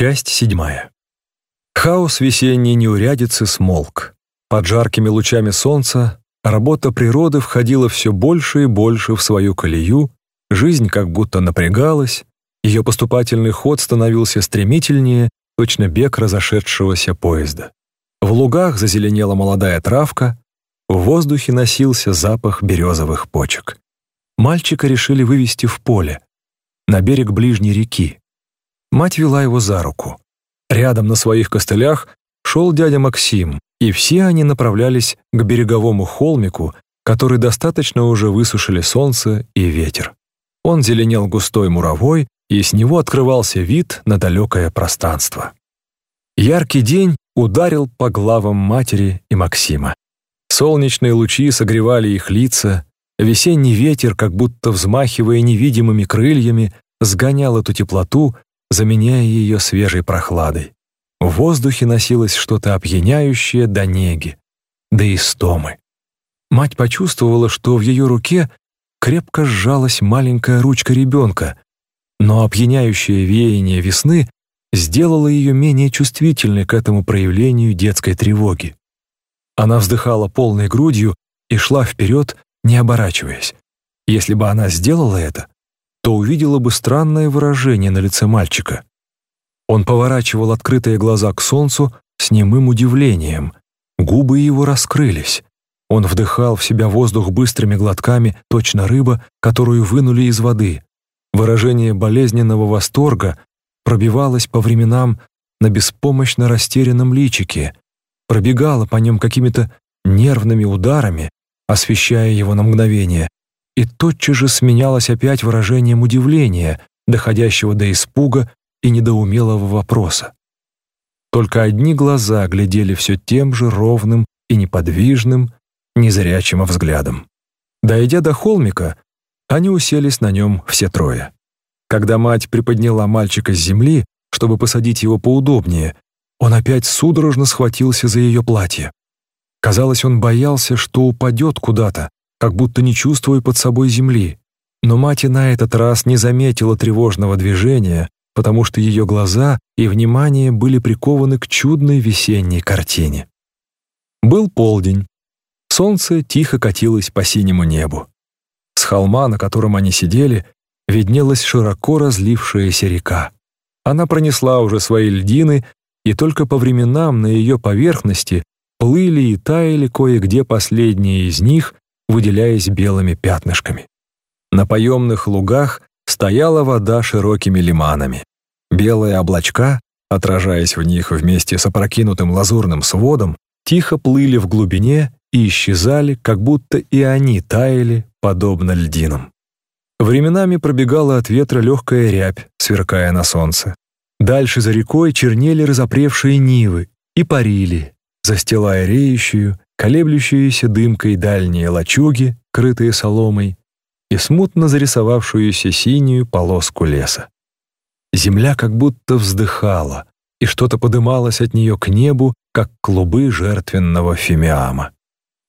Часть седьмая. Хаос весенней неурядицы смолк. Под жаркими лучами солнца работа природы входила все больше и больше в свою колею, жизнь как будто напрягалась, ее поступательный ход становился стремительнее, точно бег разошедшегося поезда. В лугах зазеленела молодая травка, в воздухе носился запах березовых почек. Мальчика решили вывести в поле, на берег ближней реки. Мать вела его за руку. Рядом на своих костылях шел дядя Максим, и все они направлялись к береговому холмику, который достаточно уже высушили солнце и ветер. Он зеленел густой муровой, и с него открывался вид на далекое пространство. Яркий день ударил по главам матери и Максима. Солнечные лучи согревали их лица, весенний ветер, как будто взмахивая невидимыми крыльями, сгонял эту теплоту, заменяя ее свежей прохладой. В воздухе носилось что-то опьяняющее до неги, до истомы. Мать почувствовала, что в ее руке крепко сжалась маленькая ручка ребенка, но опьяняющее веяние весны сделало ее менее чувствительной к этому проявлению детской тревоги. Она вздыхала полной грудью и шла вперед, не оборачиваясь. Если бы она сделала это, то увидела бы странное выражение на лице мальчика. Он поворачивал открытые глаза к солнцу с немым удивлением. Губы его раскрылись. Он вдыхал в себя воздух быстрыми глотками, точно рыба, которую вынули из воды. Выражение болезненного восторга пробивалось по временам на беспомощно растерянном личике, пробегало по нем какими-то нервными ударами, освещая его на мгновение, и тотчас же сменялось опять выражением удивления, доходящего до испуга и недоумелого вопроса. Только одни глаза глядели все тем же ровным и неподвижным, незрячим взглядом. Дойдя до холмика, они уселись на нем все трое. Когда мать приподняла мальчика с земли, чтобы посадить его поудобнее, он опять судорожно схватился за ее платье. Казалось, он боялся, что упадет куда-то, как будто не чувствуя под собой земли. Но мать на этот раз не заметила тревожного движения, потому что ее глаза и внимание были прикованы к чудной весенней картине. Был полдень. Солнце тихо катилось по синему небу. С холма, на котором они сидели, виднелась широко разлившаяся река. Она пронесла уже свои льдины, и только по временам на ее поверхности плыли и таяли кое-где последние из них, выделяясь белыми пятнышками. На поемных лугах стояла вода широкими лиманами. Белые облачка, отражаясь в них вместе с опрокинутым лазурным сводом, тихо плыли в глубине и исчезали, как будто и они таяли, подобно льдинам. Временами пробегала от ветра легкая рябь, сверкая на солнце. Дальше за рекой чернели разопревшие нивы и парили, застилая реющую, колеблющуюся дымкой дальние лачуги, крытые соломой, и смутно зарисовавшуюся синюю полоску леса. Земля как будто вздыхала, и что-то подымалось от нее к небу, как клубы жертвенного фимиама.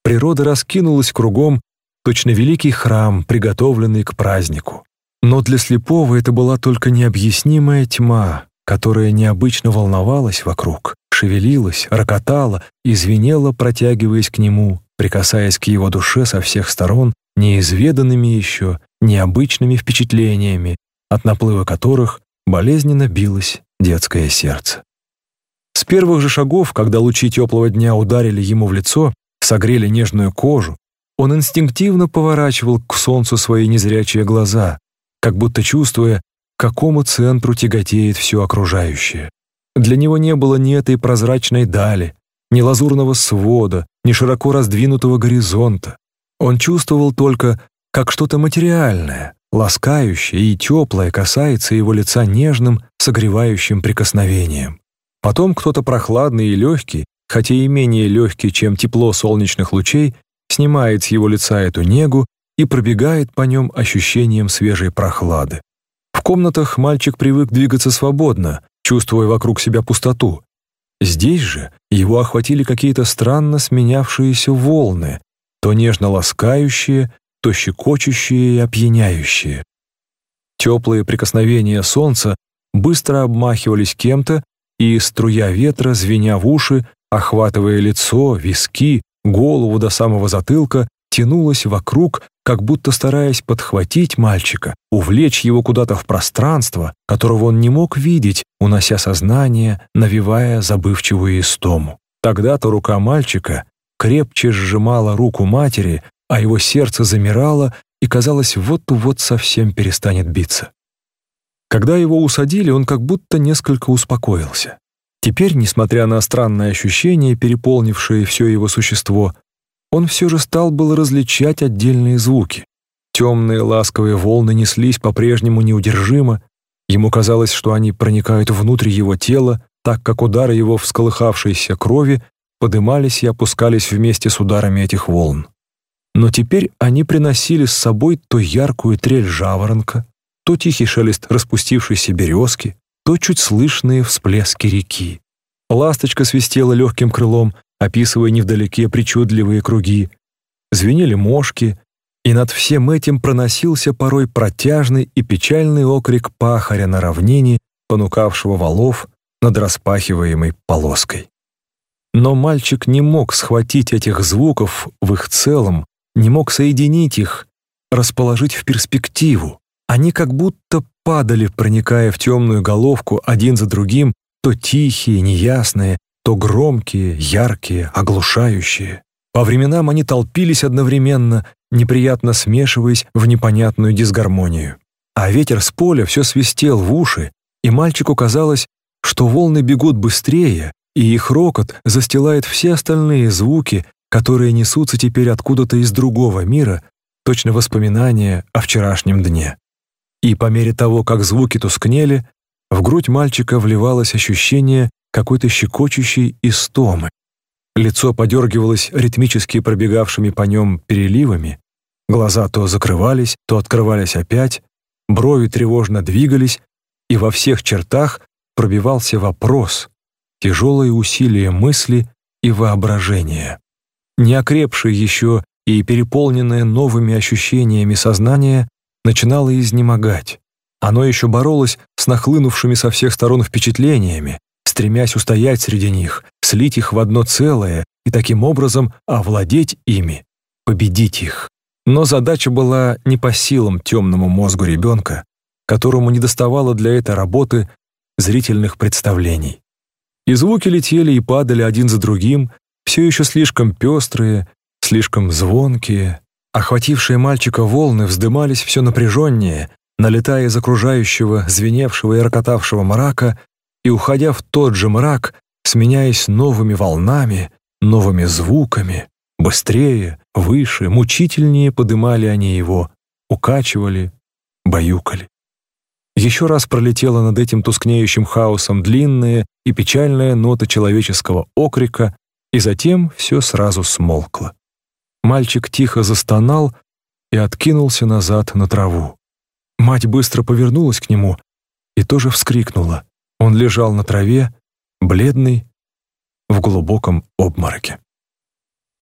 Природа раскинулась кругом, точно великий храм, приготовленный к празднику. Но для слепого это была только необъяснимая тьма, которая необычно волновалась вокруг, шевелилась, рокотала и протягиваясь к нему, прикасаясь к его душе со всех сторон неизведанными еще, необычными впечатлениями, от наплыва которых болезненно билось детское сердце. С первых же шагов, когда лучи теплого дня ударили ему в лицо, согрели нежную кожу, он инстинктивно поворачивал к солнцу свои незрячие глаза, как будто чувствуя, к какому центру тяготеет все окружающее. Для него не было ни этой прозрачной дали, ни лазурного свода, ни широко раздвинутого горизонта. Он чувствовал только, как что-то материальное, ласкающее и теплое касается его лица нежным, согревающим прикосновением. Потом кто-то прохладный и легкий, хотя и менее легкий, чем тепло солнечных лучей, снимает с его лица эту негу и пробегает по нем ощущением свежей прохлады. В комнатах мальчик привык двигаться свободно, чувствуя вокруг себя пустоту. Здесь же его охватили какие-то странно сменявшиеся волны, то нежно ласкающие, то щекочущие и опьяняющие. Теплые прикосновения солнца быстро обмахивались кем-то, и струя ветра, звеня в уши, охватывая лицо, виски, голову до самого затылка, тянулась вокруг, как будто стараясь подхватить мальчика, увлечь его куда-то в пространство, которого он не мог видеть, унося сознание, навевая забывчивую истому. Тогда-то рука мальчика крепче сжимала руку матери, а его сердце замирало и, казалось, вот-вот совсем перестанет биться. Когда его усадили, он как будто несколько успокоился. Теперь, несмотря на странное ощущение, переполнившее все его существо, он все же стал было различать отдельные звуки. Темные ласковые волны неслись по-прежнему неудержимо, ему казалось, что они проникают внутрь его тела, так как удары его всколыхавшейся крови подымались и опускались вместе с ударами этих волн. Но теперь они приносили с собой то яркую трель жаворонка, то тихий шелест распустившейся березки, то чуть слышные всплески реки. Ласточка свистела легким крылом, описывая невдалеке причудливые круги. Звенели мошки, и над всем этим проносился порой протяжный и печальный окрик пахаря на равнине, понукавшего валов над распахиваемой полоской. Но мальчик не мог схватить этих звуков в их целом, не мог соединить их, расположить в перспективу. Они как будто падали, проникая в темную головку один за другим, то тихие, неясные, то громкие, яркие, оглушающие. По временам они толпились одновременно, неприятно смешиваясь в непонятную дисгармонию. А ветер с поля все свистел в уши, и мальчику казалось, что волны бегут быстрее, и их рокот застилает все остальные звуки, которые несутся теперь откуда-то из другого мира, точно воспоминания о вчерашнем дне. И по мере того, как звуки тускнели, в грудь мальчика вливалось ощущение какой-то щекочущей истомы. Лицо подергивалось ритмически пробегавшими по нем переливами, глаза то закрывались, то открывались опять, брови тревожно двигались, и во всех чертах пробивался вопрос, тяжелые усилия мысли и воображения. Неокрепшее еще и переполненное новыми ощущениями сознание начинало изнемогать. Оно еще боролось с нахлынувшими со всех сторон впечатлениями, стремясь устоять среди них, слить их в одно целое и таким образом овладеть ими, победить их. Но задача была не по силам темному мозгу ребенка, которому недоставало для этой работы зрительных представлений. И звуки летели и падали один за другим, все еще слишком пестрые, слишком звонкие, Охватившие мальчика волны вздымались все напряженнее, налетая из окружающего, звеневшего и рокотавшего мрака, и уходя в тот же мрак, сменяясь новыми волнами, новыми звуками, быстрее, выше, мучительнее подымали они его, укачивали, баюкали. Еще раз пролетела над этим тускнеющим хаосом длинная и печальная нота человеческого окрика, и затем все сразу смолкло. Мальчик тихо застонал и откинулся назад на траву. Мать быстро повернулась к нему и тоже вскрикнула. Он лежал на траве, бледный, в глубоком обмороке.